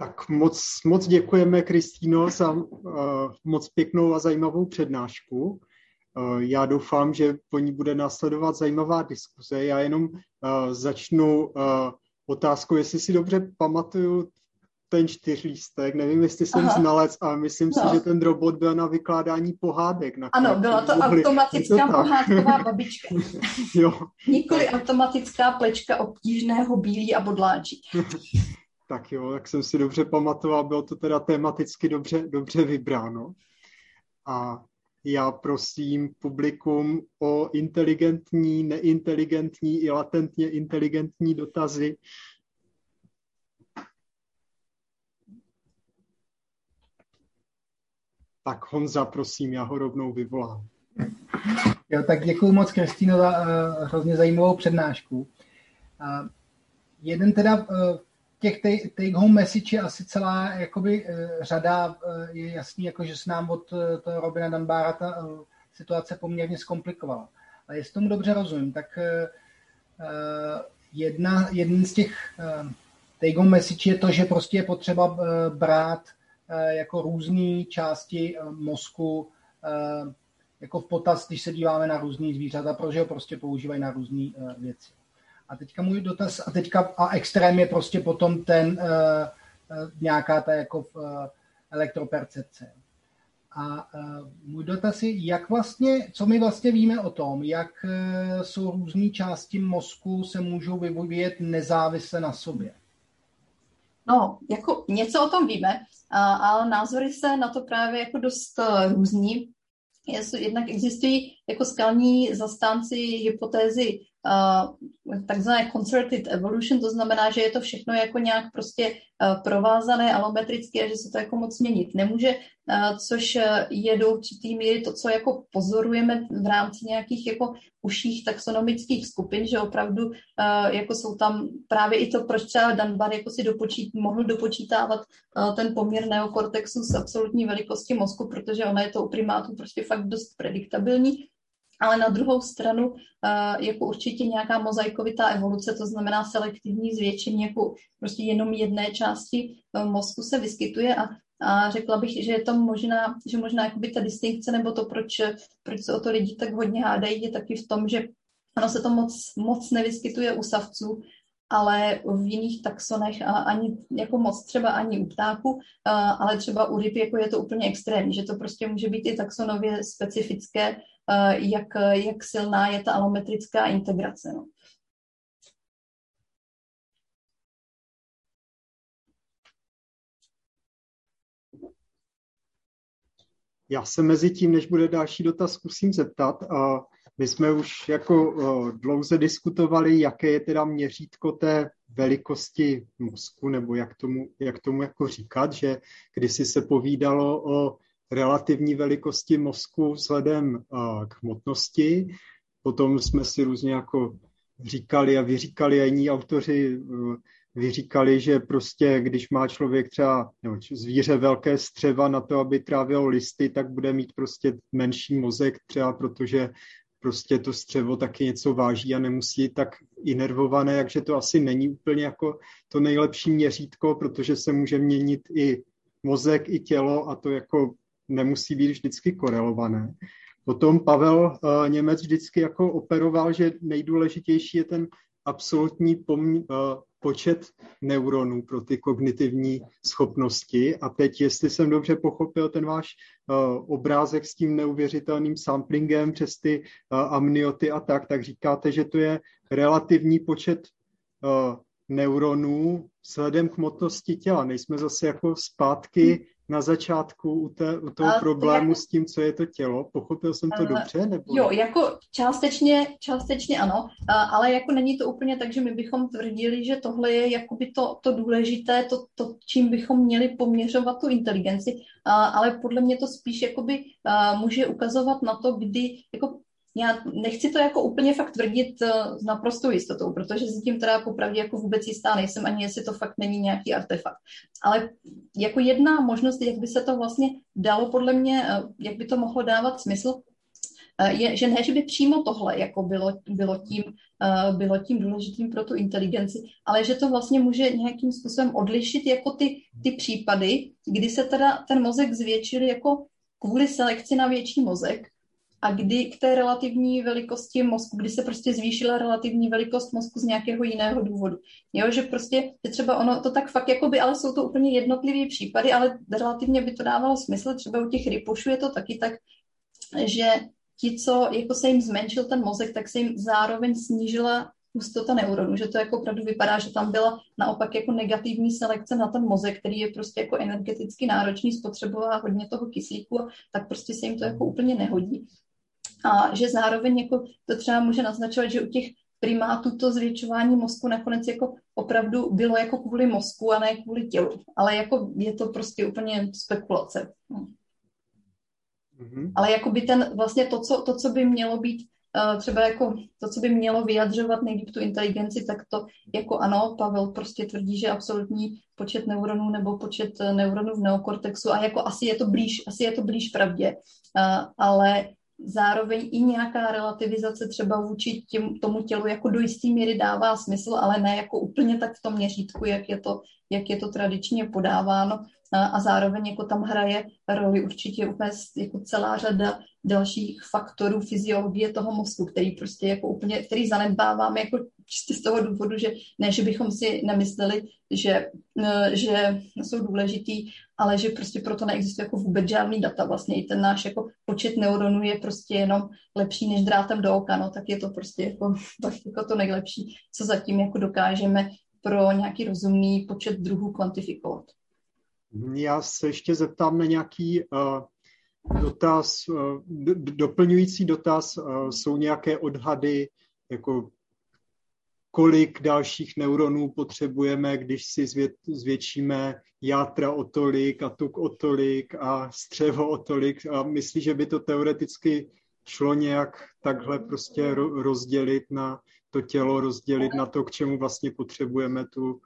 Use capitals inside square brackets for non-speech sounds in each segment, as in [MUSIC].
Tak moc, moc děkujeme, Kristýno, za uh, moc pěknou a zajímavou přednášku. Uh, já doufám, že po ní bude následovat zajímavá diskuze. Já jenom uh, začnu uh, otázkou, jestli si dobře pamatuju ten čtyřlístek, nevím, jestli jsem Aha. znalec, ale myslím no. si, že ten robot byl na vykládání pohádek. Na ano, byla to mohli... automatická to pohádková [LAUGHS] babička. jo. Nikoli automatická plečka obtížného bílí a bodláčí. [LAUGHS] tak jo, jak jsem si dobře pamatoval, bylo to teda tematicky dobře, dobře vybráno. A já prosím publikum o inteligentní, neinteligentní i latentně inteligentní dotazy. Tak Honza, prosím, já ho rovnou vyvolám. Jo, tak děkuji moc, Kristýno, za uh, hrozně zajímavou přednášku. Uh, jeden teda uh, těch take-home message je asi celá jakoby, uh, řada, uh, je jasný, jako, že se nám od uh, toho Robina Dunbara ta situace poměrně zkomplikovala. Ale jestli tomu dobře rozumím, tak jedna, jeden z těch take-home message je to, že prostě je potřeba brát Eh, jako různé části eh, mozku eh, jako v potaz, když se díváme na různý zvířata, protože ho prostě používají na různé věci. A teďka můj dotaz, a teďka a extrém je prostě potom ten nějaká ta jako elektropercepce. A můj dotaz je, jak vlastně, co my vlastně víme o tom, jak jsou různé části mozku se můžou vyvíjet nezávisle na sobě. No, jako něco o tom víme, ale názory se na to právě jako dost různí. Jednak existují jako skalní zastánci hypotézy uh, takzvané concerted evolution, to znamená, že je to všechno jako nějak prostě uh, provázané alometricky a že se to jako moc měnit nemůže, uh, což je do určitý míry to, co jako pozorujeme v rámci nějakých jako užších taxonomických skupin, že opravdu uh, jako jsou tam právě i to, proč třeba Dunbar jako si dopočít, mohl dopočítávat uh, ten poměr neokortexu s absolutní velikosti mozku, protože ona je to u primátů prostě fakt dost prediktabilní ale na druhou stranu eh, jako určitě nějaká mozaikovitá evoluce, to znamená selektivní zvětšení jako prostě jenom jedné části eh, mozku se vyskytuje a, a řekla bych, že je to možná, že možná jakoby ta distinkce nebo to, proč, proč se o to lidi tak hodně hádají, je taky v tom, že ono se to moc, moc nevyskytuje u savců, ale v jiných taxonech a ani jako moc třeba ani u ptáku, ale třeba u ryb jako je to úplně extrémní, že to prostě může být i taxonově specifické, jak, jak silná je ta alometrická integrace. No. Já se mezi tím, než bude další dotaz, zkusím zeptat. My jsme už jako dlouze diskutovali, jaké je teda měřítko té velikosti mozku, nebo jak tomu, jak tomu jako říkat, že kdysi se povídalo o relativní velikosti mozku vzhledem k hmotnosti, potom jsme si různě jako říkali a vyříkali a jiní autoři vyříkali, že prostě když má člověk třeba nebo zvíře velké střeva na to, aby trávilo listy, tak bude mít prostě menší mozek třeba, protože prostě to střevo taky něco váží a nemusí tak inervované, takže to asi není úplně jako to nejlepší měřítko, protože se může měnit i mozek, i tělo a to jako nemusí být vždycky korelované. Potom Pavel uh, Němec vždycky jako operoval, že nejdůležitější je ten absolutní uh, počet neuronů pro ty kognitivní schopnosti. A teď, jestli jsem dobře pochopil ten váš uh, obrázek s tím neuvěřitelným samplingem přes ty amnioty a tak, tak říkáte, že to je relativní počet neuronů vzhledem k hmotnosti těla. Nejsme zase jako zpátky na začátku u, té, u toho a problému s tím, co je to tělo. Pochopil jsem to uh, dobře? Nebo... Jo, jako částečně, částečně ano, ale jako není to úplně tak, že my bychom tvrdili, že tohle je jakoby to, to důležité, to, to, čím bychom měli poměřovat tu inteligenci, ale podle mě to spíš jakoby může ukazovat na to, kdy jako já nechci to jako úplně fakt tvrdit uh, s naprostou jistotou, protože s tím teda popravdě jako vůbec jistá nejsem, ani jestli to fakt není nějaký artefakt. Ale jako jedna možnost, jak by se to vlastně dalo podle mě, uh, jak by to mohlo dávat smysl, je, že ne, že by přímo tohle jako bylo, bylo, tím, bylo tím důležitým pro tu inteligenci, ale že to vlastně může nějakým způsobem odlišit jako ty, ty případy, kdy se teda ten mozek zvětšil jako kvůli selekci na větší mozek a kdy k té relativní velikosti mozku, kdy se prostě zvýšila relativní velikost mozku z nějakého jiného důvodu. Jo, že prostě že třeba ono to tak fakt jako by, ale jsou to úplně jednotlivé případy, ale relativně by to dávalo smysl. Třeba u těch rypošů je to taky tak, že ti, co jako se jim zmenšil ten mozek, tak se jim zároveň snížila hustota neuronů, že to jako opravdu vypadá, že tam byla naopak jako negativní selekce na ten mozek, který je prostě jako energeticky náročný, spotřebová hodně toho kyslíku, tak prostě se jim to jako úplně nehodí. A že zároveň jako to třeba může naznačovat, že u těch primátů to zvětšování mozku nakonec jako opravdu bylo jako kvůli mozku a ne kvůli tělu. Ale jako je to prostě úplně spekulace. Mm-hmm. Ale jako by ten, vlastně to co, to, co by mělo být uh, třeba jako to, co by mělo vyjadřovat nejlíp tu inteligenci, tak to jako ano, Pavel prostě tvrdí, že absolutní počet neuronů nebo počet eh, neuronů v neokortexu a jako asi je to blíž, asi je to blíž pravdě, uh, ale zároveň i nějaká relativizace třeba vůči těm, tomu tělu jako do jisté míry dává smysl, ale ne jako úplně tak v tom měřítku, jak je to, jak je to tradičně podáváno. A zároveň jako tam hraje roli určitě úplně jako celá řada dalších faktorů fyziologie toho mozku, který prostě jako úplně, který zanedbáváme jako čistě z toho důvodu, že ne, že bychom si nemysleli, že, e, že jsou důležitý, ale že prostě proto neexistuje jako vůbec žádný data. Vlastně i ten náš jako počet neuronů je prostě jenom lepší než drátem do oka, no, tak je to prostě jako, [LAUGHS] tak jako to nejlepší, co zatím jako dokážeme pro nějaký rozumný počet druhů kvantifikovat. Já se ještě zeptám na nějaký uh, dotaz, uh, doplňující dotaz. Uh, jsou nějaké odhady, jako kolik dalších neuronů potřebujeme, když si zvětšíme játra o tolik a tuk o tolik a střevo o tolik. A myslí, že by to teoreticky šlo nějak takhle prostě rozdělit na to tělo, rozdělit na to, k čemu vlastně potřebujeme tu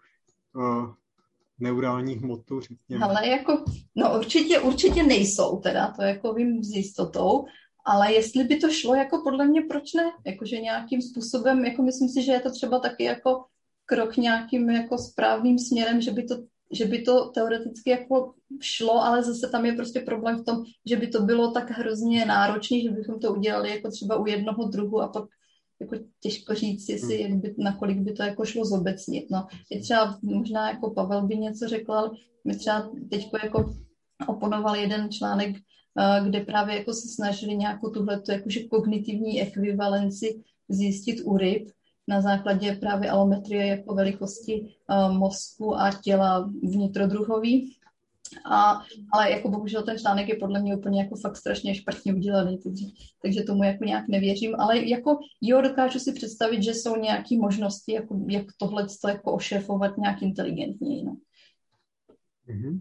neurální hmotu, řekněme. Ale jako, no určitě, určitě nejsou teda, to jako vím s jistotou, ale jestli by to šlo, jako podle mě, proč ne? Jakože nějakým způsobem, jako myslím si, že je to třeba taky jako krok nějakým jako správným směrem, že by to, že by to teoreticky jako šlo, ale zase tam je prostě problém v tom, že by to bylo tak hrozně náročné, že bychom to udělali jako třeba u jednoho druhu a pak jako těžko říct, jestli, jak by, nakolik by to jako šlo zobecnit. No, je třeba možná jako Pavel by něco řekl, ale my třeba teď jako oponoval jeden článek, kde právě jako se snažili nějakou tuhletu jakože kognitivní ekvivalenci zjistit u ryb na základě právě alometrie jako velikosti eh, mozku a těla vnitrodruhový. A, ale jako bohužel ten článek je podle mě úplně jako fakt strašně špatně udělaný, takže, takže tomu jako nějak nevěřím, ale jako jo, dokážu si představit, že jsou nějaké možnosti, jako, jak tohle jako ošéfovat nějak inteligentněji. No. Mm-hmm.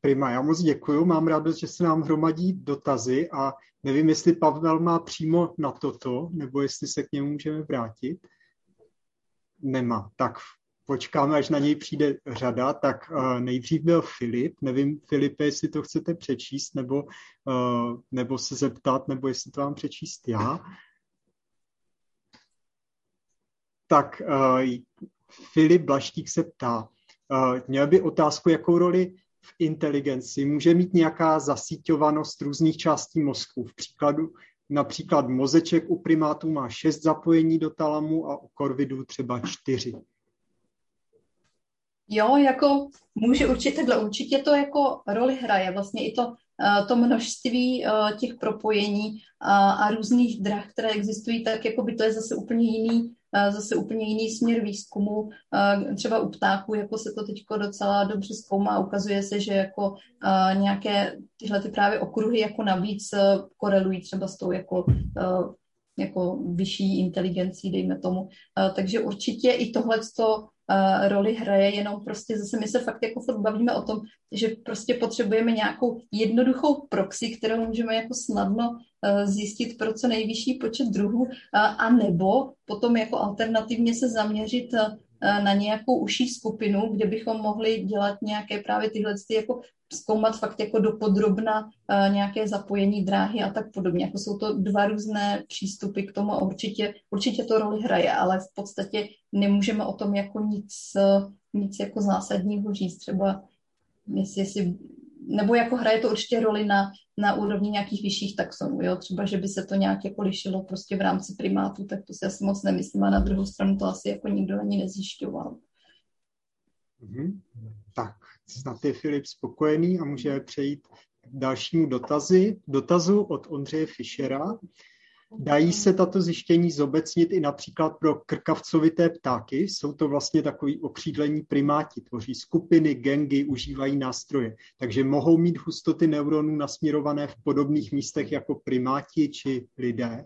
Prima, já moc děkuji, mám radost, že se nám hromadí dotazy a nevím, jestli Pavel má přímo na toto, nebo jestli se k němu můžeme vrátit. Nemá. Tak počkáme, až na něj přijde řada, tak uh, nejdřív byl Filip. Nevím, Filipe, jestli to chcete přečíst, nebo, uh, nebo se zeptat, nebo jestli to mám přečíst já. Tak uh, Filip Blaštík se ptá, měl by otázku, jakou roli v inteligenci může mít nějaká zasíťovanost různých částí mozku. V příkladu, například mozeček u primátů má šest zapojení do talamu a u korvidů třeba čtyři. Jo, jako může určitě, určitě to jako roli hraje, vlastně i to, eh, to množství eh, těch propojení a, a různých drah, které existují, tak jako by to je zase úplně jiný, eh, zase úplně jiný směr výzkumu. Třeba u ptáků, jako se to teď docela dobře zkoumá, ukazuje se, že jako nějaké tyhle ty právě okruhy jako navíc korelují třeba s tou jako jako vyšší inteligencí, dejme tomu. Takže určitě i tohle uh, roli hraje, jenom prostě zase my se fakt jako fakt bavíme o tom, že prostě potřebujeme nějakou jednoduchou proxy, kterou můžeme jako snadno uh, zjistit pro co nejvyšší počet druhů, uh, a nebo potom jako alternativně se zaměřit na nějakou užší skupinu, kde bychom mohli dělat nějaké právě tyhle ty jako zkoumat fakt jako dopodrobna uh, nějaké zapojení dráhy a tak podobně. Jako jsou to dva různé přístupy k tomu a určitě, určitě to roli hraje, ale v podstatě nemůžeme o tom jako nic, uh, nic jako zásadního říct. Třeba jestli, jestli nebo jako hraje to určitě roli na, na úrovni nějakých vyšších taxonů, jo? třeba, že by se to nějak jako lišilo prostě v rámci primátu, tak to si asi moc nemyslím a na druhou stranu to asi jako nikdo ani nezjišťoval. Mm-hmm. Tak, snad je Filip spokojený a může přejít k dalšímu dotazy, dotazu od Ondřeje Fischera. Dají se tato zjištění zobecnit i například pro krkavcovité ptáky? Jsou to vlastně takový okřídlení primáti, tvoří skupiny, gengy, užívají nástroje. Takže mohou mít hustoty neuronů nasměrované v podobných místech jako primáti či lidé?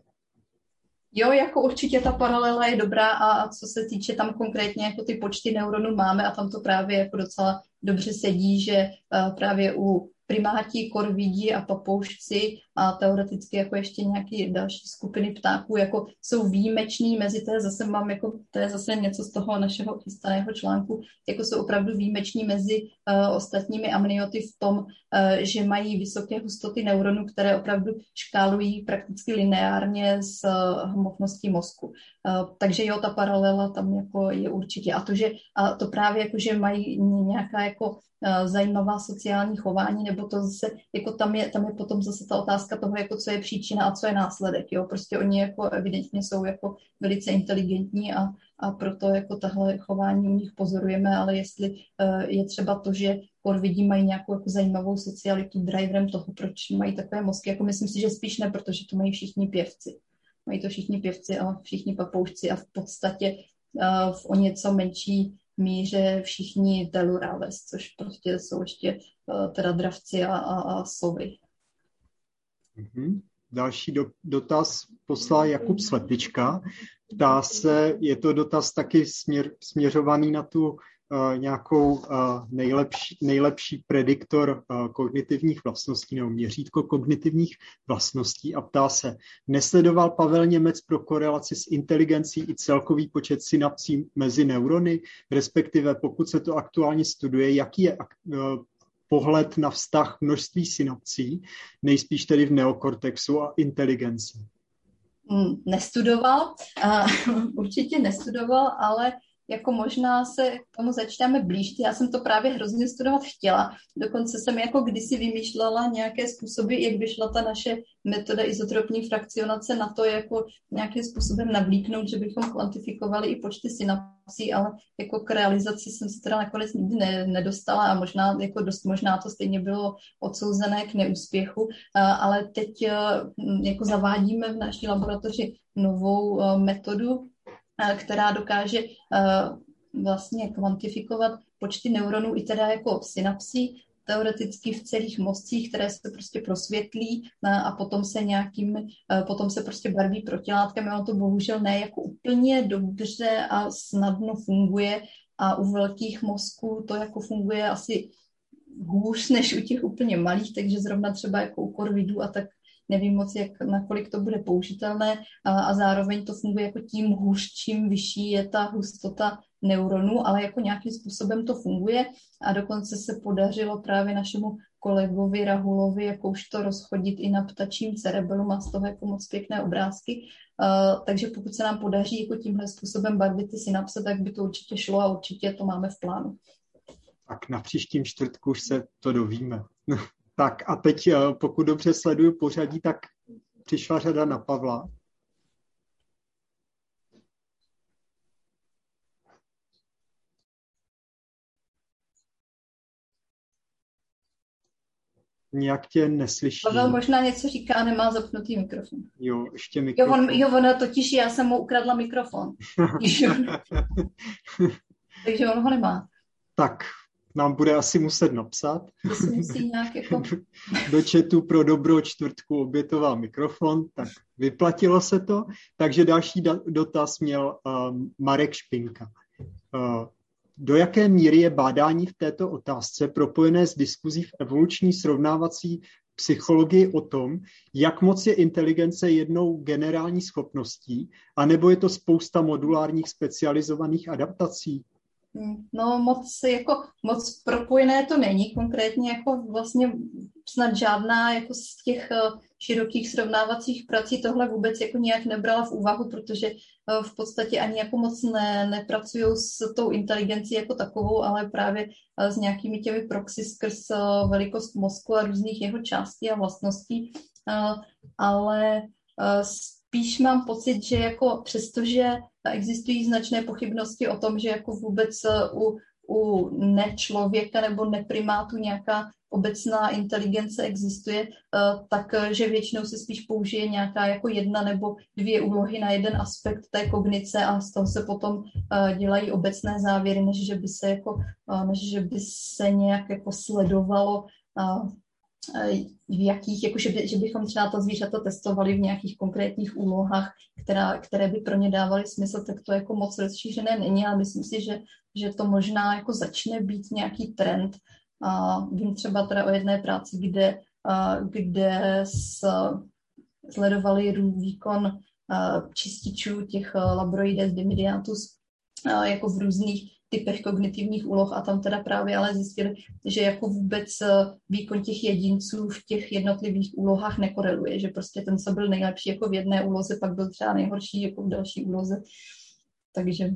Jo, jako určitě ta paralela je dobrá a co se týče tam konkrétně, jako ty počty neuronů máme a tam to právě jako docela dobře sedí, že uh, právě u primáti, korvidí a papoušci a teoreticky jako ještě nějaké další skupiny ptáků jako jsou výjimeční mezi té zase mám jako, to je zase něco z toho našeho chystaného článku, jako jsou opravdu výjimeční mezi uh, ostatními amnioty v tom, uh, že mají vysoké hustoty neuronů, které opravdu škálují prakticky lineárně s uh, hmotností mozku. Uh, takže jo, ta paralela tam jako je určitě. A to, že a to právě jako, že mají nějaká jako zajímavá sociální chování, nebo to zase, jako tam je, tam je potom zase ta otázka toho, jako co je příčina a co je následek, jo, prostě oni jako evidentně jsou jako velice inteligentní a, a proto jako tahle chování u nich pozorujeme, ale jestli uh, je třeba to, že korvidí mají nějakou jako zajímavou socialitu driverem toho, proč mají takové mozky, jako myslím si, že spíš ne, protože to mají všichni pěvci. Mají to všichni pěvci a všichni papoušci a v podstatě uh, v o něco menší míře všichni Delurales, což prostě jsou ještě uh, teda dravci a, a, a sovy. Mm-hmm. Další do, dotaz poslal Jakub Slepička. Ptá se, je to dotaz taky směr, směřovaný na tu nějakou uh, nejlepší, nejlepší prediktor uh, kognitivních vlastností nebo měřítko kognitivních vlastností a ptá se, nesledoval Pavel Němec pro korelaci s inteligencí i celkový počet synapsí mezi neurony, respektive pokud se to aktuálně studuje, jaký je pohled na vztah množství synapsí, nejspíš tedy v neokortexu a inteligenci. Hmm, nestudoval, [LAUGHS] určitě nestudoval, ale jako možná se k tomu začínáme blíž. Já jsem to právě hrozně studovat chtěla. Dokonce jsem jako kdysi vymýšlela nějaké způsoby, jak by šla ta naše metoda izotropní frakcionace na to, jako nějakým způsobem navlíknout, že bychom kvantifikovali i počty synapsí, ale jako k realizaci jsem se teda nakonec nikdy ne, nedostala a možná, jako dost možná to stejně bylo odsouzené k neúspěchu, ale teď jako zavádíme v naší laboratoři novou metodu, která dokáže eh, vlastně kvantifikovat počty neuronů i teda jako synapsí, teoreticky v celých mozcích, které se prostě prosvětlí eh, a potom se nějakým, potom se prostě barví protilátkem. Ono to bohužel ne jako úplně dobře a snadno funguje a u velkých mozků to jako funguje asi hůř než u těch úplně malých, takže zrovna třeba jako u korvidů a tak nevím moc, jak, nakolik to bude použitelné a, a zároveň to funguje jako tím hůř, čím vyšší je ta hustota neuronů, ale jako nějakým způsobem to funguje a dokonce se podařilo právě našemu kolegovi Rahulovi jako už to rozchodit i na ptačím cerebelu, má z toho jako moc pěkné obrázky, uh, takže pokud se nám podaří jako tímhle způsobem barvit ty synapse, tak by to určitě šlo a určitě to máme v plánu. Tak na příštím čtvrtku už se to dovíme. Tak a teď, eh, pokud dobře sleduju pořadí, tak přišla řada na Pavla. Nějak tě neslyší. Pavel možná něco říká, nemá zapnutý mikrofon. Jo, ještě mikrofon. Jo, on, jo ona totiž já jsem mu ukradla mikrofon. [LAUGHS] [LAUGHS] Takže on ho nemá. Tak, nám bude asi muset napsat. nějak jako... [LAUGHS] Do chatu pro dobro čtvrtku obětoval mikrofon, tak vyplatilo se to. Takže další dotaz měl uh, Marek Špinka. Uh, do jaké míry je bádání v této otázce propojené s diskuzí v evoluční srovnávací psychologii o tom, jak moc je inteligence jednou generální schopností, anebo je to spousta modulárních specializovaných adaptací? No moc, jako, moc propojené to není, konkrétně jako vlastně snad žádná jako z těch eh, širokých srovnávacích prací tohle vůbec jako nějak nebrala v úvahu, protože eh, v podstatě ani jako moc ne, nepracují s tou inteligencí jako takovou, ale právě eh, s nějakými těmi proxy skrz velikost mozku a různých jeho částí a vlastností, ale spíš mám pocit, že jako přestože existují značné pochybnosti o tom, že jako vůbec u, u nečlověka nebo neprimátu nějaká obecná inteligence existuje, eh, tak eh, většinou se spíš použije nějaká jako jedna nebo dvě úlohy na jeden aspekt té kognice a z toho se potom eh, dělají obecné závěry, než že by se jako, než že by se nějak jako sledovalo v jakých, jako že, by, že bychom třeba to zvířata testovali v nějakých konkrétních úlohách, která, které by pro ně dávaly smysl, tak to jako moc rozšířené není, ale myslím si, že, že to možná jako začne být nějaký trend, a vím třeba teda o jedné práci, kde, kde s, sledovali výkon čističů těch labroides dimidiatus jako v různých typech kognitivních úloh a tam teda právě ale zjistili, že jako vůbec výkon těch jedinců v těch jednotlivých úlohách nekoreluje, že prostě ten, co byl nejlepší jako v jedné úloze, pak byl třeba nejhorší jako v další úloze. Takže,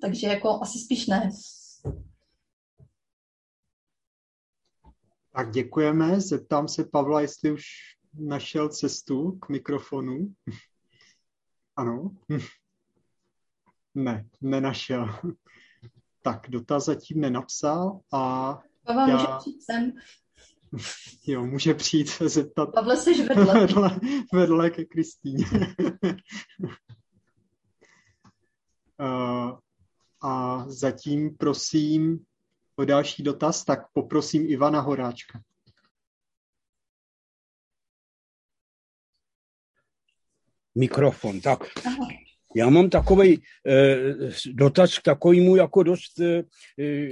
takže jako asi spíš ne. Tak děkujeme. Zeptám se Pavla, jestli už našel cestu k mikrofonu. [LAUGHS] Ano. [LAUGHS] Ne, nenašel. Tak, dotaz zatím nenapsal a Pavel já... může přijít sem. [LAUGHS] Jo, může přijít se zeptat. Pavle, jsi [LAUGHS] vedle. vedle, vedle ke Kristýně. uh, [LAUGHS] a zatím prosím o další dotaz, tak poprosím Ivana Horáčka. Mikrofon, tak. Já mám takový eh, dotaz k takovému jako dost eh,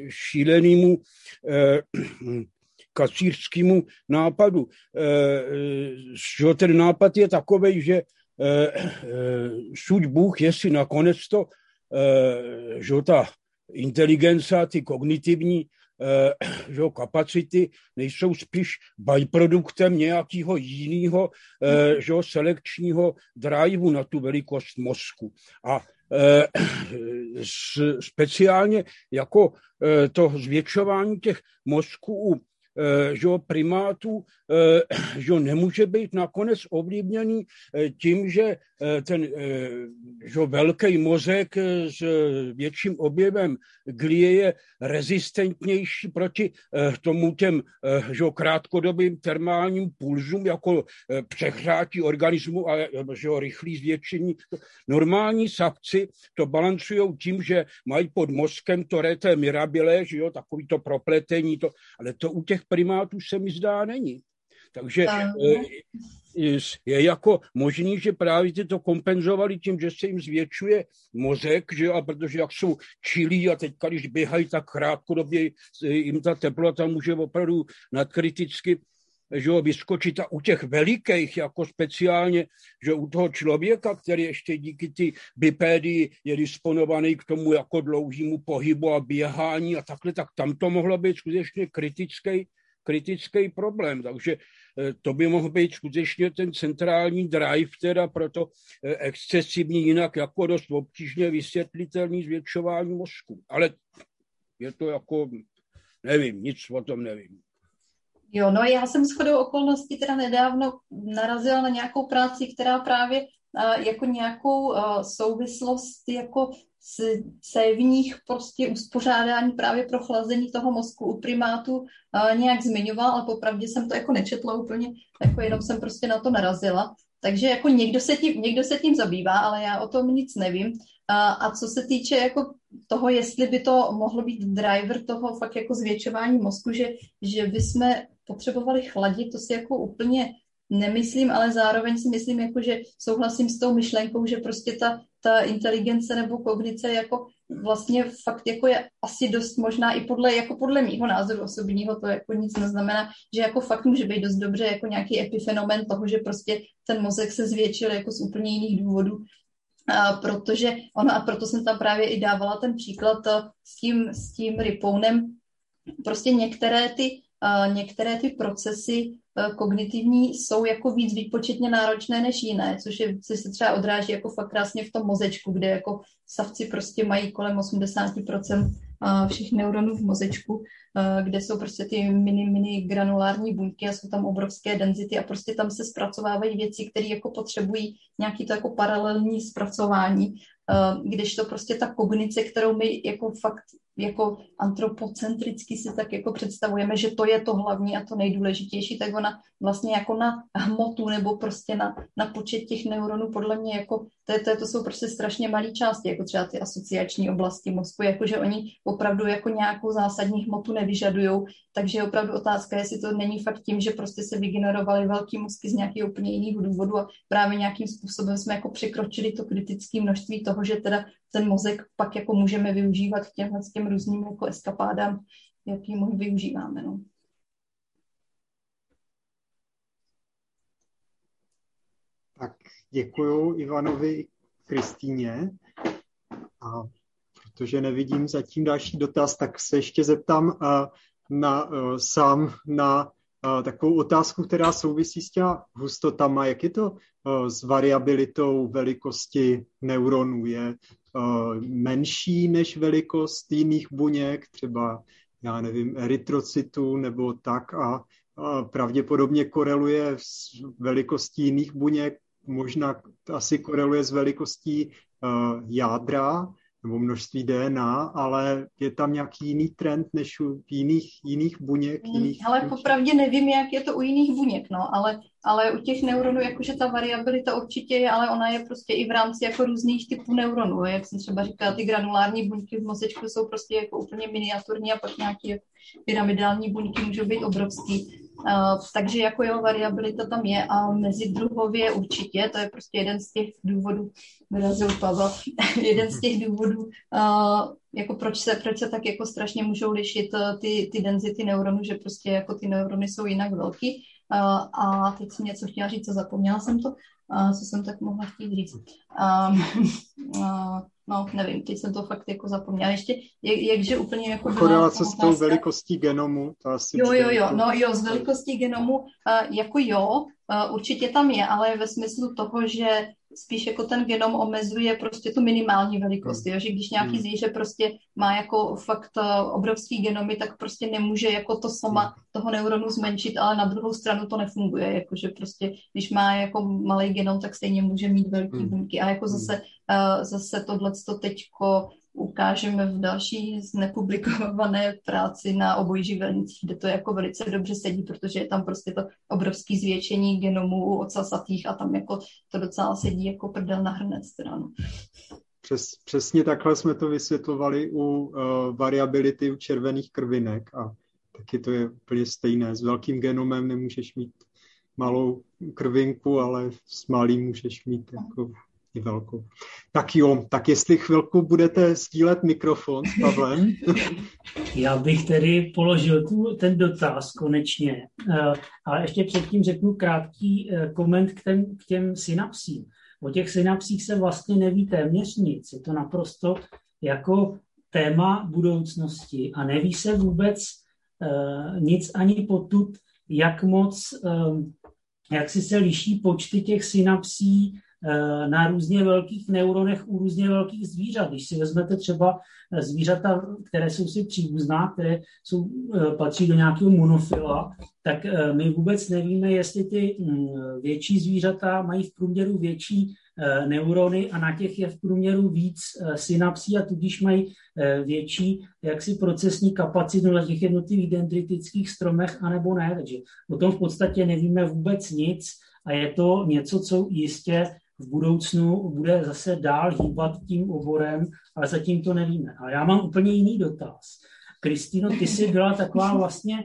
šílenému eh, [CLEARS THROAT] kacířskému nápadu. Eh, že ten nápad je takový, že eh, eh, suď Bůh, jestli nakonec to, eh, že ta inteligence ty kognitivní eh, [CLEARS THROAT] že kapacity nejsou spíš byproduktem nějakého jiného eh, že selekčního driveu na tu velikost mozku. A eh, speciálně jako eh, to zvětšování těch mozků u Eh, že primátů eh, [CLEARS THROAT] že nemůže být nakonec ovlivněný eh, tím, že ten že velký mozek s větším objemem glie je rezistentnější proti tomu těm že krátkodobým termálním pulzům, jako přehrátí organismu a že rychlý zvětšení. Normální savci to balancují tím, že mají pod mozkem to rété mirabile, že jo, takový to propletení, to, ale to u těch primátů se mi zdá není. Takže eh, je jako možný, že právě ty to kompenzovali tím, že se jim zvětšuje mozek, že a protože jak jsou čilí a teď, když běhají tak krátkodobě, jim ta teplota může opravdu nadkriticky že jo, vyskočit a u těch velikých, jako speciálně, že u toho člověka, který ještě díky ty bipédii je disponovaný k tomu jako dlouhému pohybu a běhání a takhle, tak tam to mohlo být skutečně kritický kritický problém. Takže eh, to by mohl být skutečně ten centrální drive, teda proto eh, excesivní, jinak jako dost obtížně vysvětlitelný zvětšování mozku. Ale je to jako, nevím, nic o tom nevím. Jo, no já jsem shodou okolností teda nedávno narazila na nějakou práci, která právě uh, jako nějakou uh, souvislost jako sévních prostě uspořádání právě pro chlazení toho mozku u primátů uh, nějak zmiňoval, ale popravdě jsem to jako nečetla úplně, jako jenom jsem prostě na to narazila. Takže jako někdo se tím, někdo se tím zabývá, ale já o tom nic nevím. A, a co se týče jako toho, jestli by to mohlo být driver toho fakt jako zvětšování mozku, že, že bychom potřebovali chladit, to si jako úplně nemyslím, ale zároveň si myslím, jako, že souhlasím s tou myšlenkou, že prostě ta, ta inteligence nebo kognice jako vlastně fakt jako je asi dost možná i podle, jako podle mýho názoru osobního, to jako nic neznamená, že jako fakt může být dost dobře jako nějaký epifenomen toho, že prostě ten mozek se zvětšil jako z úplně jiných důvodů, a protože ono, a proto jsem tam právě i dávala ten příklad s tím, s tím ripounem, prostě některé ty, některé ty procesy uh, kognitivní jsou jako víc výpočetně náročné než jiné, což, je, což se třeba odráží jako fakt krásně v tom mozečku, kde jako savci prostě mají kolem 80% všech neuronů v mozečku, kde jsou prostě ty mini, mini granulární buňky a jsou tam obrovské denzity a prostě tam se zpracovávají věci, které jako potřebují nějaký to jako paralelní zpracování, když to prostě ta kognice, kterou my jako fakt jako antropocentricky si tak jako představujeme, že to je to hlavní a to nejdůležitější, tak ona vlastně jako na hmotu nebo prostě na, na počet těch neuronů podle mě jako to, je, to, je, to jsou prostě strašně malé části, jako třeba ty asociační oblasti mozku, jakože oni opravdu jako nějakou zásadní hmotu nevyžadují, takže je opravdu otázka, jestli to není fakt tím, že prostě se vygenerovaly velký mozky z nějakého úplně jiného důvodu a právě nějakým způsobem jsme jako překročili to kritické množství toho, že teda ten mozek pak jako můžeme využívat k těmhle těm různým jako eskapádám, jaký mu využíváme. No. Tak děkuju Ivanovi Kristýně. A protože nevidím zatím další dotaz, tak se ještě zeptám na, sám na takovou otázku, která souvisí s těma hustotama. Jak je to s variabilitou velikosti neuronů? Je menší než velikost jiných buněk, třeba, já nevím, erytrocytů nebo tak a pravděpodobně koreluje s velikostí jiných buněk, možná asi koreluje s velikostí jádra, nebo množství DNA, ale je tam nějaký jiný trend než u jiných, jiných buněk? Hmm, jiných ale popravdě nevím, jak je to u jiných buněk, no, ale, ale u těch neuronů, jakože ta variabilita určitě je, ale ona je prostě i v rámci jako různých typů neuronů. Jak jsem třeba říkala, ty granulární buňky v mozečku jsou prostě jako úplně miniaturní a pak nějaké pyramidální buňky můžou být obrovský. Uh, takže jako jeho variabilita tam je a mezi druhově určitě, to je prostě jeden z těch důvodů, vyrazil Pavel, [LAUGHS] jeden z těch důvodů, uh, jako proč se, proč se tak jako strašně můžou lišit uh, ty, ty denzity neuronů, že prostě jako ty neurony jsou jinak velký. A teď jsem něco chtěla říct, co zapomněla jsem to, co jsem tak mohla chtít říct. [LAUGHS] No, nevím, teď jsem to fakt jako zapomněla. Ještě, jak, jakže úplně jako Korelace s tou velikostí genomu, to asi... Jo, jo, jo, no jo, z velikostí genomu, uh, jako jo, určitě tam je, ale ve smyslu toho, že spíš jako ten genom omezuje prostě tu minimální velikost, hmm. jo? že když nějaký hmm. zvíře prostě má jako fakt eh, obrovský genomy, tak prostě nemůže jako to soma hmm. toho neuronu zmenšit, ale na druhou stranu to nefunguje, jakože prostě když má jako malý genom, tak stejně může mít velký hmm. buňky a jako zase, uh, zase tohleto teďko ukážeme v další nepublikované práci na obojživelnicích, kde to jako velice dobře sedí, protože je tam prostě to obrovské zvětšení genomů ocasatých a tam jako to docela sedí jako prdel na hrnec. Teda, no. Přes, přesně takhle jsme to vysvětlovali u uh, variability u červených krvinek a taky to je úplně stejné. S velkým genomem nemůžeš mít malou krvinku, ale s malým můžeš mít jako velkou. Tak jo, tak jestli chvilku budete sdílet mikrofon s Pavlem. [LAUGHS] Já bych tedy položil tu, ten dotaz konečně, uh, ale ještě předtím řeknu krátký uh, koment k, ten, k těm synapsím. O těch synapsích se vlastně neví téměř nic. Je to naprosto jako téma budoucnosti a neví se vůbec uh, nic ani potud, jak moc, jak si se liší počty těch synapsí Eh, na různě velkých neuronech u různě velkých zvířat. Když si vezmete třeba eh, zvířata, které jsou si příbuzná, které jsou, eh, patří do nějakého monofila, tak my vůbec nevíme, jestli ty mm, větší zvířata mají v průměru větší neurony a na těch je v průměru víc synapsí a tudíž mají větší jaksi procesní kapacitu na těch jednotlivých dendritických stromech, anebo ne. Takže o tom v podstatě nevíme vůbec nic a je to něco, co jistě v budoucnu bude zase dál hýbat tím oborem, ale zatím to nevíme. A já mám úplně jiný dotaz. Kristýno, ty jsi byla taková vlastně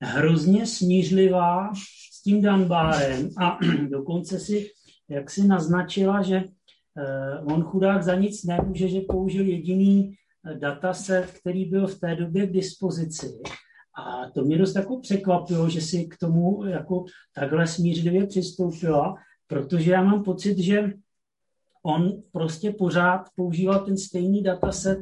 hrozně smířlivá s tím Danbárem a [CLEARS THROAT] dokonce si, jak si naznačila, že eh, on chudák za nic nemůže, že použil jediný eh, dataset, který byl v té době k dispozici. A to mě dost jako překvapilo, že si k tomu jako takhle smířlivě přistoupila, protože já mám pocit, že on prostě pořád používal ten stejný dataset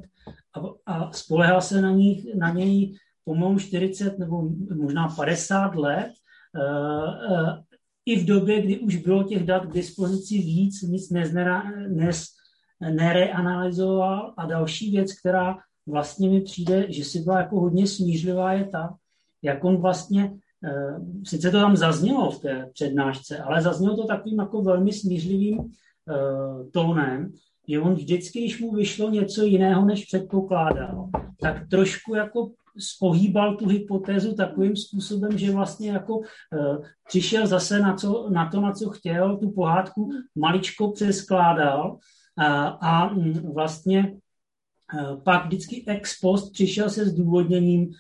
a, a spolehal se na, nich, na něj pomalu 40 nebo možná 50 let, uh, uh, i v době, kdy už bylo těch dat k dispozici víc, nic neznera, nez, nereanalyzoval. A další věc, která vlastně mi přijde, že si byla jako hodně smířlivá, je ta, jak on vlastně, sice to tam zaznělo v té přednášce, ale zaznělo to takovým jako velmi smířlivým uh, tónem, že on vždycky, když mu vyšlo něco jiného, než předpokládal, tak trošku jako spohýbal tu hypotézu takovým způsobem, že vlastně jako uh, přišel zase na, co, na to, na co chtěl, tu pohádku maličko přeskládal uh, a um, vlastně uh, pak vždycky ex post přišel se zdůvodněním,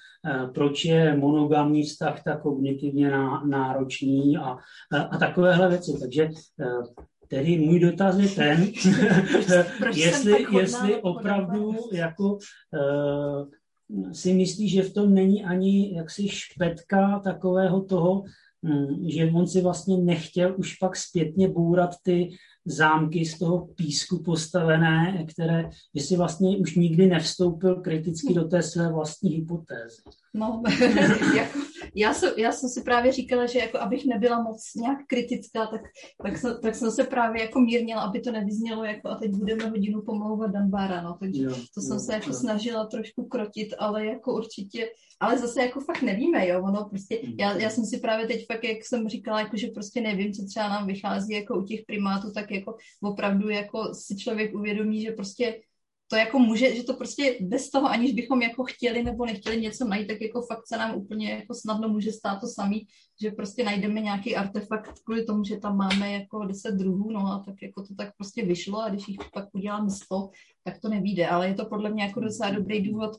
proč je monogamní vztah tak kognitivně náročný a, a, a takovéhle věci. Takže uh, Tedy můj dotaz je ten, [LAUGHS] jestli, jestli opravdu jako uh, si myslí, že v tom není ani jaksi špetka takového toho, že on si vlastně nechtěl už pak zpětně bourat ty zámky z toho písku postavené, které, že si vlastně už nikdy nevstoupil kriticky do té své vlastní hypotézy. No, [LAUGHS] jako, já, jsem, já jsem si právě říkala, že jako abych nebyla moc nějak kritická, tak, tak, jsem, tak jsem se právě jako mírnila, aby to nevyznělo jako a teď budeme hodinu pomlouvat Danbára, no, takže jo, to jsem jo, se jako jo. snažila trošku krotit, ale jako určitě, ale zase jako fakt nevíme, jo, ono prostě, hmm. já, já jsem si právě teď fakt, jak jsem říkala, jako že prostě nevím, co třeba nám vychází jako u těch primátů, tak jako opravdu jako si člověk uvědomí, že prostě to jako může, že to prostě bez toho, aniž bychom jako chtěli nebo nechtěli něco najít, tak jako fakt se nám úplně jako snadno může stát to samý, že prostě najdeme nějaký artefakt kvůli tomu, že tam máme jako deset druhů, no a tak jako to tak prostě vyšlo a když jich pak uděláme sto, tak to nevíde, ale je to podle mě jako docela dobrý důvod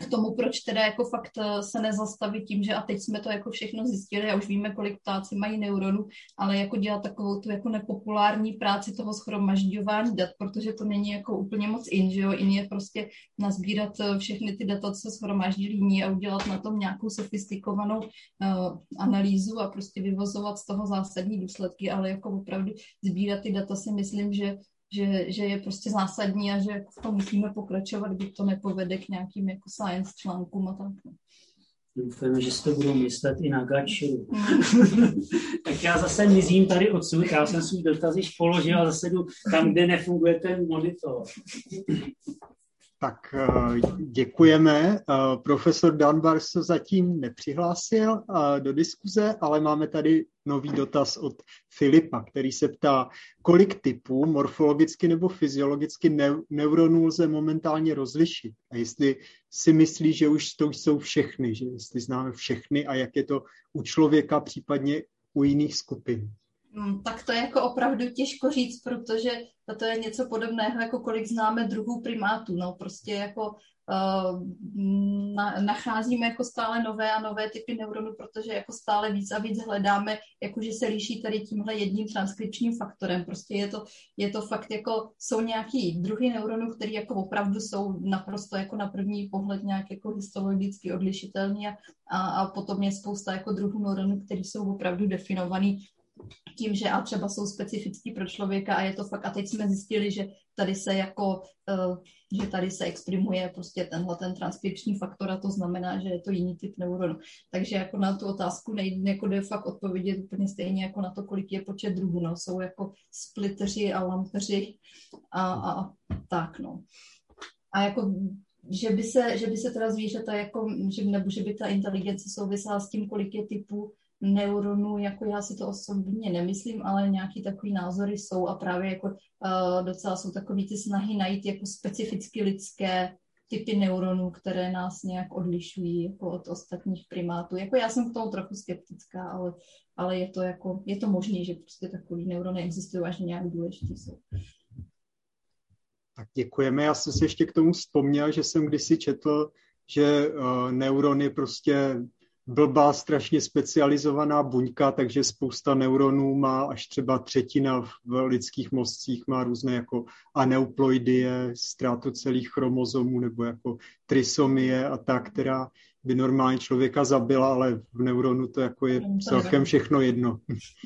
k tomu, proč teda jako fakt eh, se nezastavit tím, že a teď jsme to jako všechno zjistili a už víme, kolik ptáci mají neuronů, ale jako dělat takovou tu jako nepopulární práci toho schromažďování dat, protože to není jako úplně moc in, že jo, in je prostě nazbírat eh, všechny ty data, co se schromaždí líní a udělat na tom nějakou sofistikovanou uh, analýzu a prostě vyvozovat z toho zásadní důsledky, ale jako opravdu sbírat ty data si myslím, že že, že je prostě zásadní a že v tom musíme pokračovat, když to nepovede k nějakým jako science článkům a tak. No. Doufujeme, že si to budou myslet i na Gatcheru. [LAUGHS] tak já zase mizím tady odsud, já jsem svůj dotaz již položil a zase jdu tam, kde nefunguje ten monitor. Tak eh, děkujeme. Eh, profesor Dunbar se zatím nepřihlásil eh, do diskuze, ale máme tady nový dotaz od Filipa, který se ptá, kolik typů morfologicky nebo fyziologicky neuronů lze momentálně rozlišit. A jestli si myslí, že už to jsou všechny, že jestli známe všechny a jak je to u člověka, případně u jiných skupin. Hmm, tak to je jako opravdu těžko říct, protože to je něco podobného, jako kolik známe druhů primátů. No, prostě jako uh, na, nacházíme jako stále nové a nové typy neuronů, protože jako stále víc a víc hledáme, jako že se liší tady tímhle jedním transkripčním faktorem. Prostě je to, je to fakt jako, jsou nějaký druhy neuronů, které jako opravdu jsou naprosto jako na první pohled nějak jako histologicky odlišitelné a, a, a potom je spousta jako druhů neuronů, které jsou opravdu definovaný tím, že a třeba jsou specifický pro člověka a je to fakt, a teď jsme zjistili, že tady se jako, uh, že tady se exprimuje prostě tenhle ten transkripční faktor a to znamená, že je to jiný typ neuronu. Takže jako na tu otázku nejde, jako jde fakt odpovědět úplně stejně jako na to, kolik je počet druhů, no, jsou jako splitteři a lampeři a, a tak, no. A jako že by se, že by se teda zvířata jako, že, nebo že by ta inteligence souvisela s tím, kolik je typů neuronů, jako já si to osobně nemyslím, ale nějaký takový názory jsou a právě jako uh, docela jsou takový ty snahy najít jako specificky lidské typy neuronů, které nás nějak odlišují jako od ostatních primátů. Jako já jsem k tomu trochu skeptická, ale, ale je to jako, je to možné, že prostě takový neurony existují a že nějak důležitý jsou. Tak děkujeme. Já jsem si ještě k tomu vzpomněl, že jsem kdysi četl, že uh, neuron je prostě blbá, strašně specializovaná buňka, takže spousta neuronů má až třeba třetina v lidských mozcích má různé jako aneuploidie, ztrátu celých chromozomů nebo jako trisomie a tak, která by normálně člověka zabila, ale v neuronu to jako je celkem všechno jedno.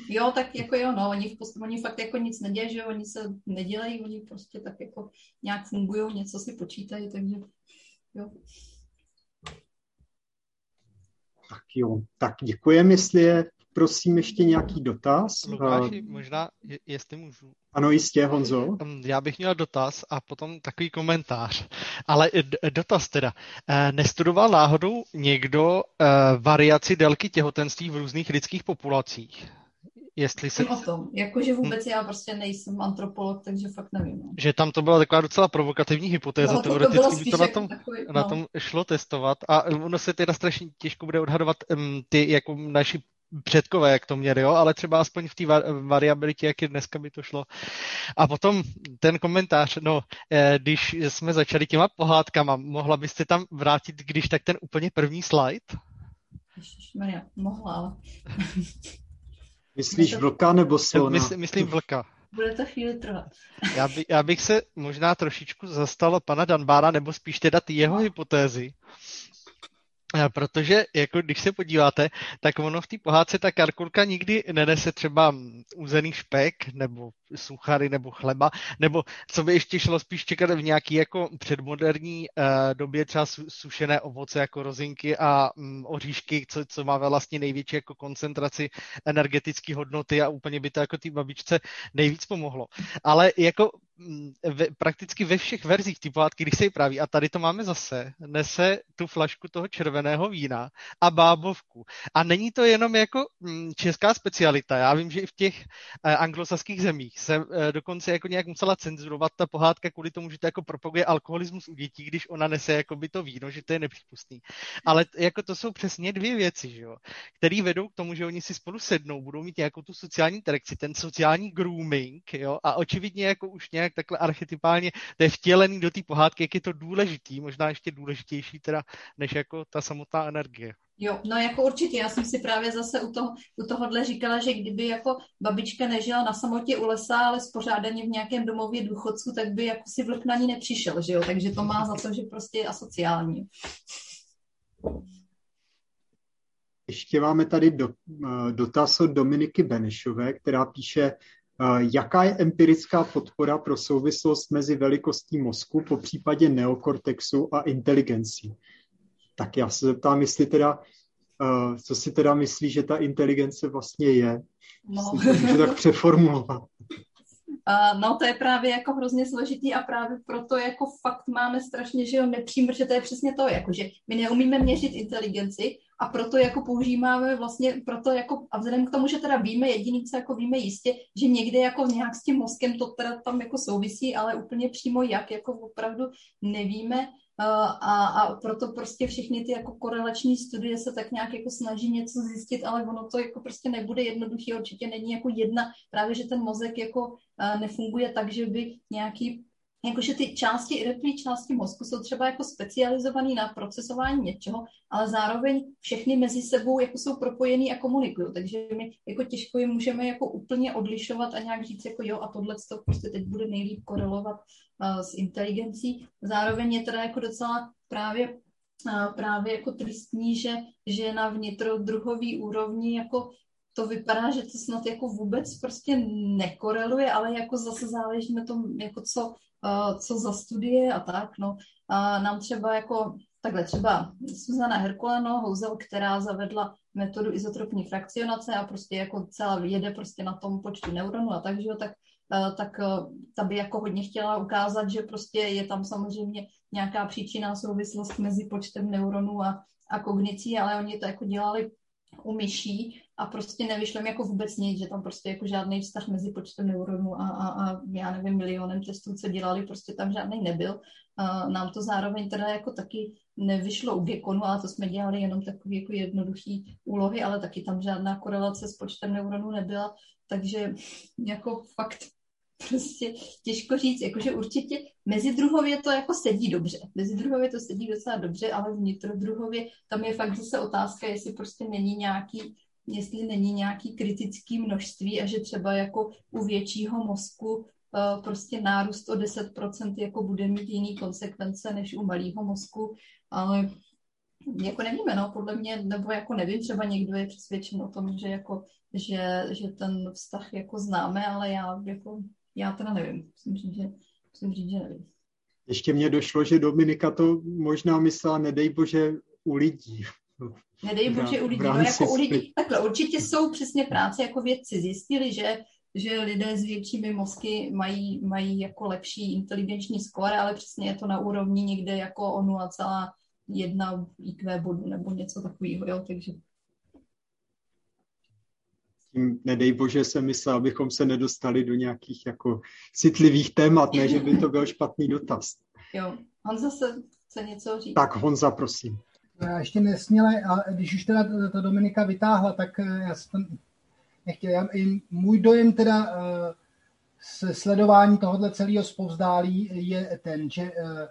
Jo, tak jako jo, no, oni, v post- oni fakt jako nic nedějí, že oni se nedělají, oni prostě tak jako nějak fungují, něco si počítají, takže jo. Tak jo, tak děkujeme, jestli je, prosím, ještě nějaký dotaz. Lukáši, možná, jestli můžu. Ano, jistě, Honzo. Já bych měl dotaz a potom takový komentář. Ale dotaz teda. Eh, nestudoval náhodou někdo eh, variaci délky těhotenství v různých lidských populacích? Jestli se... o tom. Jakože vůbec hm. já prostě nejsem antropolog, takže fakt nevím. No. Že tam to byla taková docela provokativní hypotéza. No, to, teoreticky by to na tom, takový, no. na tom šlo testovat. A ono se teda strašně těžko bude odhadovat um, ty jako naši předkové, jak to měli, jo, ale třeba aspoň v té variabilitě, jak je dneska by to šlo. A potom ten komentář, no, eh, když jsme začali těma pohádkama, mohla byste tam vrátit, když tak ten úplně první slide? Ježišmarja, mohla, ale... Myslíš vlka nebo slona? Mysl, myslím vlka. Bude to chvíli trvat. já, by, já bych se možná trošičku zastal pana Danbára, nebo spíš teda ty jeho hypotézy. Protože jako když se podíváte, tak ono v té pohádce ta karkulka nikdy nenese třeba uzený špek nebo suchary nebo chleba, nebo co by ještě šlo spíš čekat v nějaký jako předmoderní uh, době třeba sušené ovoce jako rozinky a um, oříšky, co, co má vlastně největší jako koncentraci energetické hodnoty a úplně by to jako té babičce nejvíc pomohlo. Ale jako ve, prakticky ve všech verzích ty pohádky, když se jí praví, a tady to máme zase, nese tu flašku toho červeného vína a bábovku. A není to jenom jako m, česká specialita. Já vím, že i v těch eh, anglosaských zemích se eh, dokonce jako nějak musela cenzurovat ta pohádka kvůli tomu, že to jako propaguje alkoholismus u dětí, když ona nese jako by to víno, že to je nepřípustný. Ale jako to jsou přesně dvě věci, že jo, které vedou k tomu, že oni si spolu sednou, budou mít nějakou tu sociální interakci, ten sociální grooming, jo, a očividně jako už nějak takhle archetypálně, to je vtělený do té pohádky, jak je to důležitý, možná ještě důležitější teda, než jako ta samotná energie. Jo, no jako určitě, já jsem si právě zase u, toho, u tohohle říkala, že kdyby jako babička nežila na samotě u lesa, ale spořádaně v nějakém domově důchodců, tak by jako si vlk na ní nepřišel, že jo, takže to má za to, že prostě je asociální. Ještě máme tady do, eh, dotaz od Dominiky Benešové, která píše, Jaká je empirická podpora pro souvislost mezi velikostí mozku, po případě neokortexu a inteligencí? Tak já se zeptám, jestli teda, co si teda myslí, že ta inteligence vlastně je? No. Můžu tak přeformulovat. Uh, [LAUGHS] no to je právě jako hrozně složitý a právě proto jako fakt máme strašně, že jo, nepřím, protože to je přesně to, jako že my neumíme měřit inteligenci a proto jako používáme vlastně, proto jako, a vzhledem k tomu, že teda víme jediný, co jako víme jistě, že někde jako nějak s tím mozkem to teda tam jako souvisí, ale úplně přímo jak, jako opravdu nevíme, a, a proto prostě všechny ty jako korelační studie se tak nějak jako snaží něco zjistit, ale ono to jako prostě nebude jednoduché, určitě není jako jedna, právě že ten mozek jako nefunguje tak, že by nějaký jakože ty části, jednotlivé části mozku jsou třeba jako specializované na procesování něčeho, ale zároveň všechny mezi sebou jako jsou propojený a komunikují, takže my jako těžko je můžeme jako úplně odlišovat a nějak říct jako jo a tohle to prostě teď bude nejlíp korelovat uh, s inteligencí. Zároveň je teda jako docela právě uh, právě jako tristní, že, že na vnitrodruhový úrovni jako to vypadá, že to snad jako vůbec prostě nekoreluje, ale jako zase záleží na tom, jako co, co za studie a tak, no. A nám třeba jako, takhle třeba Suzana Herkulano, Houzel, která zavedla metodu izotropní frakcionace a prostě jako celá jede prostě na tom počtu neuronů a tak, že jo, tak tak ta by jako hodně chtěla ukázat, že prostě je tam samozřejmě nějaká příčina souvislost mezi počtem neuronů a, a kognicí, ale oni to jako dělali u myší a prostě nevyšlo mi jako vůbec nic, že tam prostě jako žádný vztah mezi počtem neuronů a, a, a já nevím, milionem testů, co dělali, prostě tam žádný nebyl. A nám to zároveň teda jako taky nevyšlo u gekonu, ale to jsme dělali jenom takové jako jednoduché úlohy, ale taky tam žádná korelace s počtem neuronů nebyla, takže jako fakt prostě těžko říct, jakože určitě mezi druhově to jako sedí dobře. Mezi druhově to sedí docela dobře, ale vnitrodruhově tam je fakt zase otázka, jestli prostě není nějaký jestli není nějaký kritický množství a že třeba jako u většího mozku uh, prostě nárůst o 10% jako bude mít jiný konsekvence než u malého mozku, ale jako nevíme, no, podle mě, nebo jako nevím, třeba někdo je přesvědčen o tom, že jako, že, že ten vztah jako známe, ale já jako, já teda nevím, musím říct, že, musím říct, že nevím. Ještě mě došlo, že Dominika to možná myslela, nedej bože, u lidí. Nedej bože u lidí, no jako u lidí. Takhle, určitě jsou přesně práce, jako vědci zjistili, že že lidé s většími mozky mají, mají jako lepší inteligenční skóre, ale přesně je to na úrovni někde jako o 0,1 IQ bodu nebo něco takového, jo, takže nedej bože se myslel, abychom se nedostali do nějakých jako citlivých témat, ne, že by to byl špatný dotaz. Jo, Honza se chce něco říct. Tak Honza, prosím. Já ještě nesměle, a když už teda ta Dominika vytáhla, tak eh, já jsem nechtěl. Já, můj dojem teda eh, se sledování tohohle celého zpovzdálí je ten, že eh,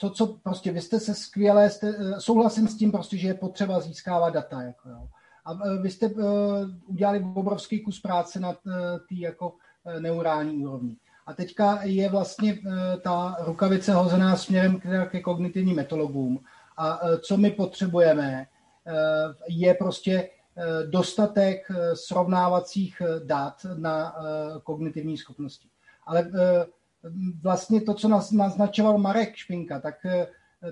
to, co prostě vy jste se skvěle, jste, souhlasím s tím prostě, že je potřeba získávat data. Jako, jo. A vy jste udělali obrovský kus práce na té jako neurální úrovni. A teďka je vlastně ta rukavice hozená směrem ke kognitivním metodologům. A e, co my potřebujeme, e, je prostě e, dostatek srovnávacích dat na kognitivní schopnosti. Ale vlastně to, co naznačoval Marek Špinka, tak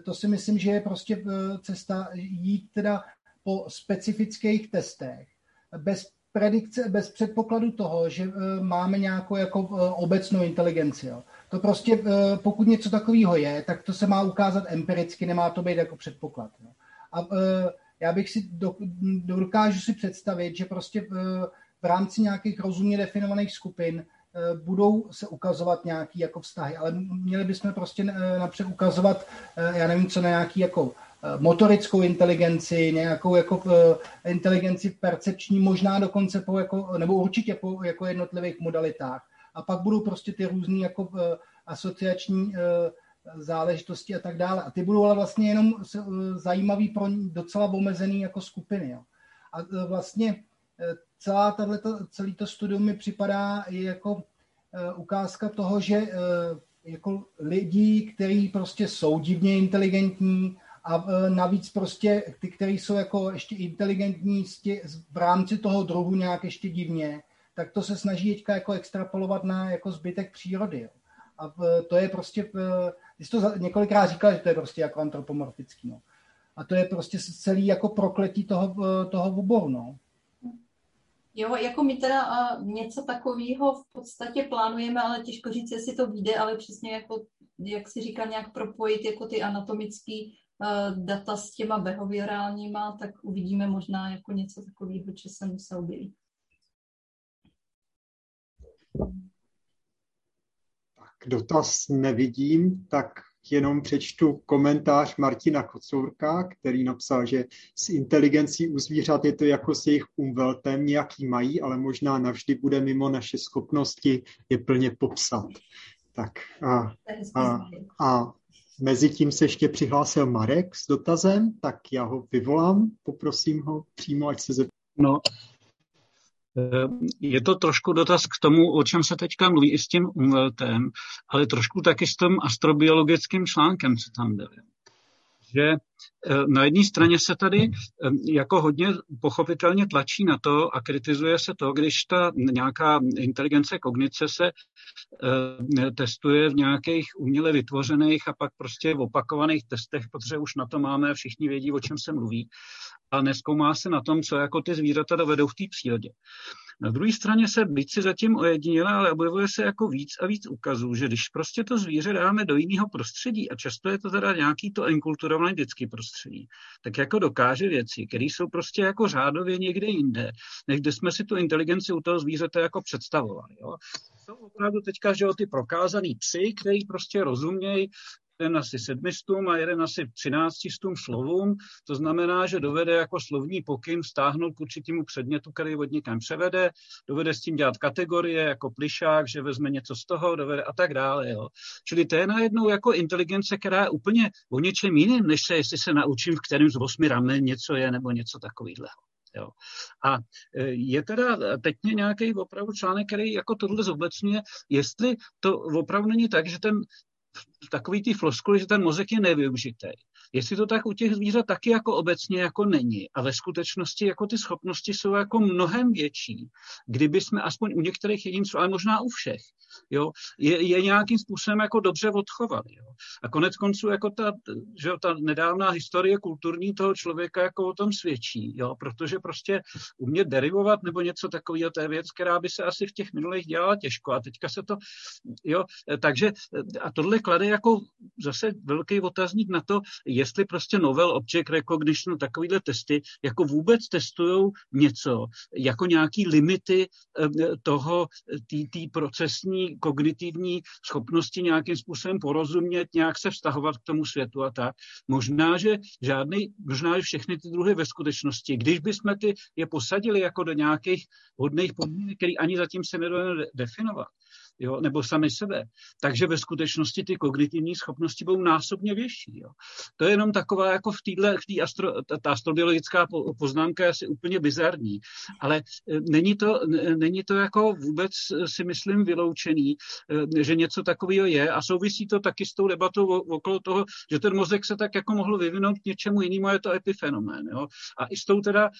to si myslím, že je prostě cesta jít teda po specifických testech, bez predikce, bez předpokladu toho, že máme nějakou jako obecnou inteligenci. Jo. To prostě, eh, pokud něco takového je, tak to se má ukázat empiricky, nemá to být jako předpoklad. No. A eh, já bych si, do, dokážu si představit, že prostě v, rámci nějakých rozumně definovaných skupin eh, budou se ukazovat nějaký jako vztahy, ale měli bychom prostě například ukazovat, já nevím co, na nějaký jako motorickou inteligenci, nějakou jako inteligenci percepční, možná dokonce po jako, nebo určitě po jako jednotlivých modalitách a pak budou prostě ty různé jako eh, asociační eh, záležitosti a tak dále. A ty budou ale vlastně jenom eh, zajímavý pro docela omezený jako skupiny. Jo. A vlastně celá tato, celý to studium mi připadá jako ukázka toho, že jako lidi, kteří prostě jsou divně inteligentní a navíc prostě ty, kteří jsou jako ještě inteligentní v rámci toho druhu nějak ještě divně, tak to se snaží teďka jako extrapolovat na jako zbytek přírody. Jo. A to je prostě, ty jsi to několikrát říkal, že to je prostě jako antropomorfický. No. A to je prostě celý jako prokletí toho, toho oboru. No. Jo, jako my teda něco takového v podstatě plánujeme, ale těžko říct, jestli to vyjde, ale přesně jako, jak si říká, nějak propojit jako ty anatomické data s těma behaviorálníma, tak uvidíme možná jako něco takového, co se musel objeví. Tak dotaz nevidím, tak jenom přečtu komentář Martina Kocourka, který napsal, že s inteligencí u zvířat je to jako s jejich umveltem, nějaký mají, ale možná navždy bude mimo naše schopnosti je plně popsat. Tak a, a, a mezi tím se ještě přihlásil Marek s dotazem, tak já ho vyvolám, poprosím ho přímo, ať se zeptá. No, Eh, je to trošku dotaz k tomu, o čem se teďka mluví i s tím umveltem, ale trošku taky s tím astrobiologickým článkem, co tam byl. Že eh, na jedné straně se tady eh, jako hodně pochopitelně tlačí na to a kritizuje se to, když ta nějaká inteligence kognice se testuje v nějakých uměle vytvořených a pak prostě v opakovaných testech, protože už na to máme a všichni vědí, o čem se mluví a neskoumá se na tom, co jako ty zvířata dovedou v té přírodě. Na druhé straně se byť si zatím ojediněla, ale objevuje se jako víc a víc ukazů, že když prostě to zvíře dáme do jiného prostředí, a často je to teda nějaký to enkulturované dětský prostředí, tak jako dokáže věci, které jsou prostě jako řádově někde jinde, než kde jsme si tu inteligenci u toho zvířete jako představovali. Jo. Jsou opravdu teďka, že jo, ty prokázaný psy, který prostě rozumějí jeden asi sedmistům a jeden asi třináctistům slovům. To znamená, že dovede jako slovní pokyn stáhnout k určitému předmětu, který od někam převede, dovede s tím dělat kategorie jako plišák, že vezme něco z toho, dovede a tak dále. Jo. Čili to je najednou jako inteligence, která je úplně o něčem jiném, než se, jestli se naučím, v kterém z osmi ramen něco je nebo něco takového. Jo. A e, je teda teď nějaký opravdu článek, který jako tohle zobecňuje, jestli to opravdu není tak, že ten takový ty floskuly, že ten mozek je nevyužitý. Jestli to tak u těch zvířat taky jako obecně jako není. A ve skutečnosti jako ty schopnosti jsou jako mnohem větší, kdyby jsme aspoň u některých jedinců, ale možná u všech, jo, je, je nějakým způsobem jako dobře odchovali. Jo. A konec konců jako ta, že ta nedávná historie kulturní toho člověka jako o tom svědčí, jo, protože prostě umět derivovat nebo něco takového, to je věc, která by se asi v těch minulých dělala těžko. A teďka se to, jo, takže a tohle klade jako zase velký otazník na to, jestli prostě novel object recognition, takovýhle testy, jako vůbec testují něco, jako nějaký limity eh, toho, té procesní, kognitivní schopnosti nějakým způsobem porozumět, nějak se vztahovat k tomu světu a tak. Možná, že žádný, možná, že všechny ty druhy ve skutečnosti, když bychom ty je posadili jako do nějakých hodných podmínek, které ani zatím se nedovedeme definovat, jo, nebo sami sebe. Takže ve skutečnosti ty kognitivní schopnosti budou násobně větší. Jo. To je jenom taková, jako v téhle, v astro, ta, ta astrobiologická poznámka je asi úplně bizarní, ale e, není to, není to jako vůbec e, si myslím vyloučený, e, že něco takového je a souvisí to taky s tou debatou okolo toho, že ten mozek se tak jako mohl vyvinout k něčemu jinému, je to epifenomén. Jo. A i s tou teda,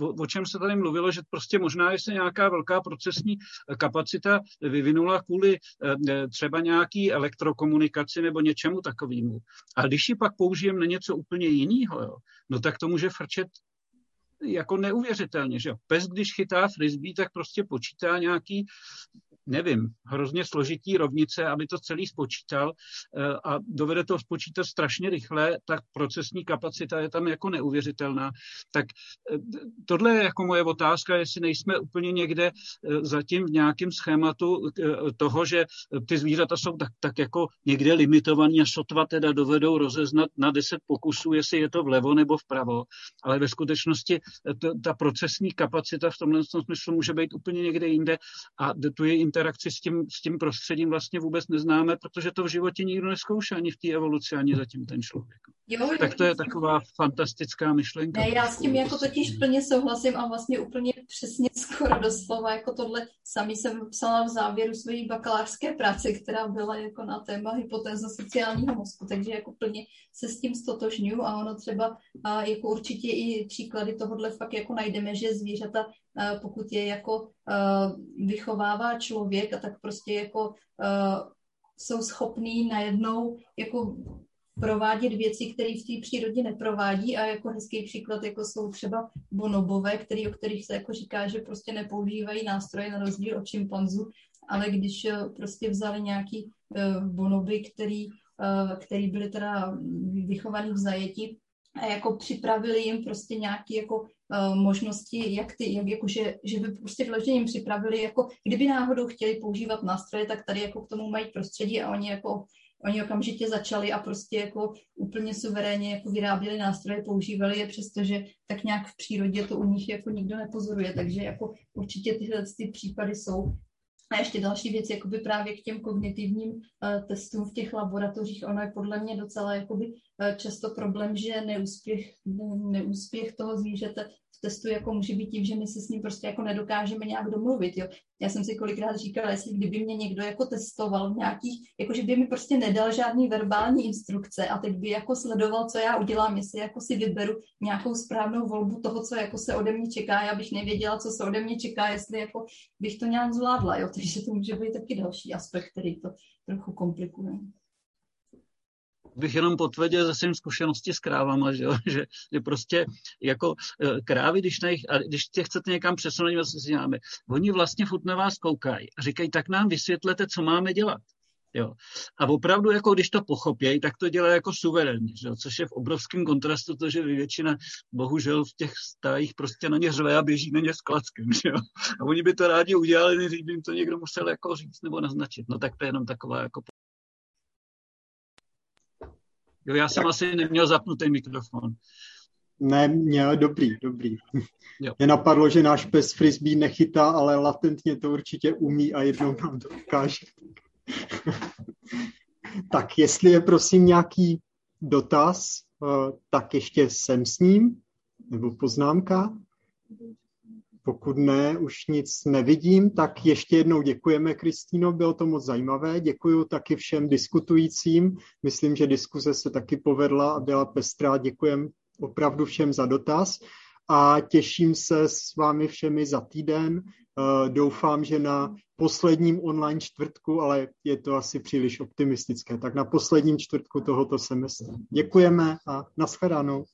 o, o čem se tady mluvilo, že prostě možná je se nějaká velká procesní kapacita vyvinula vyvinula kvůli eh, třeba nějaký elektrokomunikaci nebo něčemu takovému. A když ji pak použijem na něco úplně jiného, no tak to může frčet jako neuvěřitelně, že jo. Pes, když chytá frisbee, tak prostě počítá nějaký nevím, hrozně složitý rovnice, aby to celý spočítal eh, a dovede to spočítat strašně rychle, tak procesní kapacita je tam jako neuvěřitelná. Tak eh, tohle je jako moje otázka, jestli nejsme úplně někde eh, zatím v nějakém schématu toho, že ty zvířata jsou tak, tak jako někde limitovaní a sotva teda dovedou rozeznat na deset pokusů, jestli je to vlevo nebo vpravo, ale ve skutečnosti ta procesní kapacita v tomhle smyslu může být úplně někde jinde a tu je interakci s tím, s tím prostředím vlastně vůbec neznáme, protože to v životě nikdo neskouší ani v té evoluci, ani zatím ten člověk. Jo, tak to je taková fantastická myšlenka. Ne, já s tím jako totiž plně souhlasím a vlastně úplně přesně [LAUGHS] skoro doslova jako tohle samý jsem psala v závěru své bakalářské práce, která byla jako na téma hypotéza sociálního mozku, takže jako plně se s tím stotožňuju a ono třeba a jako určitě i příklady tohohle fakt jako najdeme, že zvířata pokud je jako vychovává člověk, a tak prostě jako jsou schopní najednou jako provádět věci, které v té přírodě neprovádí. A jako hezký příklad jako jsou třeba bonobové, který, o kterých se jako říká, že prostě nepoužívají nástroje na rozdíl od šimpanzu, ale když e, prostě vzali nějaký e, bonoby, který, e, který byly teda vychovaný v zajetí a jako připravili jim prostě nějaké jako uh, možnosti, jak ty, jak, jako, že, že by prostě vloženě jim připravili, jako kdyby náhodou chtěli používat nástroje, tak tady jako k tomu mají prostředí a oni jako Oni okamžitě začali a prostě jako úplně suverénně jako vyráběli nástroje, používali je, přestože tak nějak v přírodě to u nich jako nikdo nepozoruje, takže jako určitě tyhle ty případy jsou. A ještě další věc, jakoby právě k těm kognitivním uh, testům v těch laboratořích, ono je podle mě docela jakoby, často problém, že neúspěch, ne, neúspěch toho zvířete testu jako může být tím, že my se s ním prostě jako nedokážeme nějak domluvit, jo. Já jsem si kolikrát říkala, jestli kdyby mě někdo jako testoval v nějakých, jako že by mi prostě nedal žádný verbální instrukce a teď by jako sledoval, co já udělám, jestli jako si vyberu nějakou správnou volbu toho, co jako se ode mě čeká, já bych nevěděla, co se ode mě čeká, jestli jako bych to nějak zvládla, jo. [LAUGHS] Takže to může být taky další aspekt, který to trochu komplikuje bych jenom potvrdil ze svým zkušenosti s krávama, že, jo? [LAUGHS] že, že prostě jako eh, krávy, když, na jich, a když tě chcete někam přesunout, vlastně si děláme, oni vlastně furt na vás koukají a říkají, tak nám vysvětlete, co máme dělat. Jo. A opravdu, jako když to pochopějí, tak to dělá jako suverénně, že jo? což je v obrovském kontrastu to, že většina, bohužel v těch stájích prostě na ně řve a běží na ně s klackem. Že jo? A oni by to rádi udělali, než by jim to někdo musel jako říct nebo naznačit. No tak to je jenom taková jako Jo, já jsem tak. asi neměl zapnutý mikrofon. Ne, měl, dobrý, dobrý. Jo. Mě napadlo, že náš pes frisbee nechytá, ale latentně to určitě umí a jednou nám to ukáže. [LAUGHS] tak jestli je prosím nějaký dotaz, eh, tak ještě jsem s ním, nebo poznámka. Pokud ne, už nic nevidím, tak ještě jednou děkujeme, Kristýno, bylo to moc zajímavé. Děkuji taky všem diskutujícím. Myslím, že diskuze se taky povedla a byla pestrá. Děkujeme opravdu všem za dotaz a těším se s vámi všemi za týden. Eh, doufám, že na posledním online čtvrtku, ale je to asi příliš optimistické, tak na posledním čtvrtku tohoto semestru. Děkujeme a nashledanou.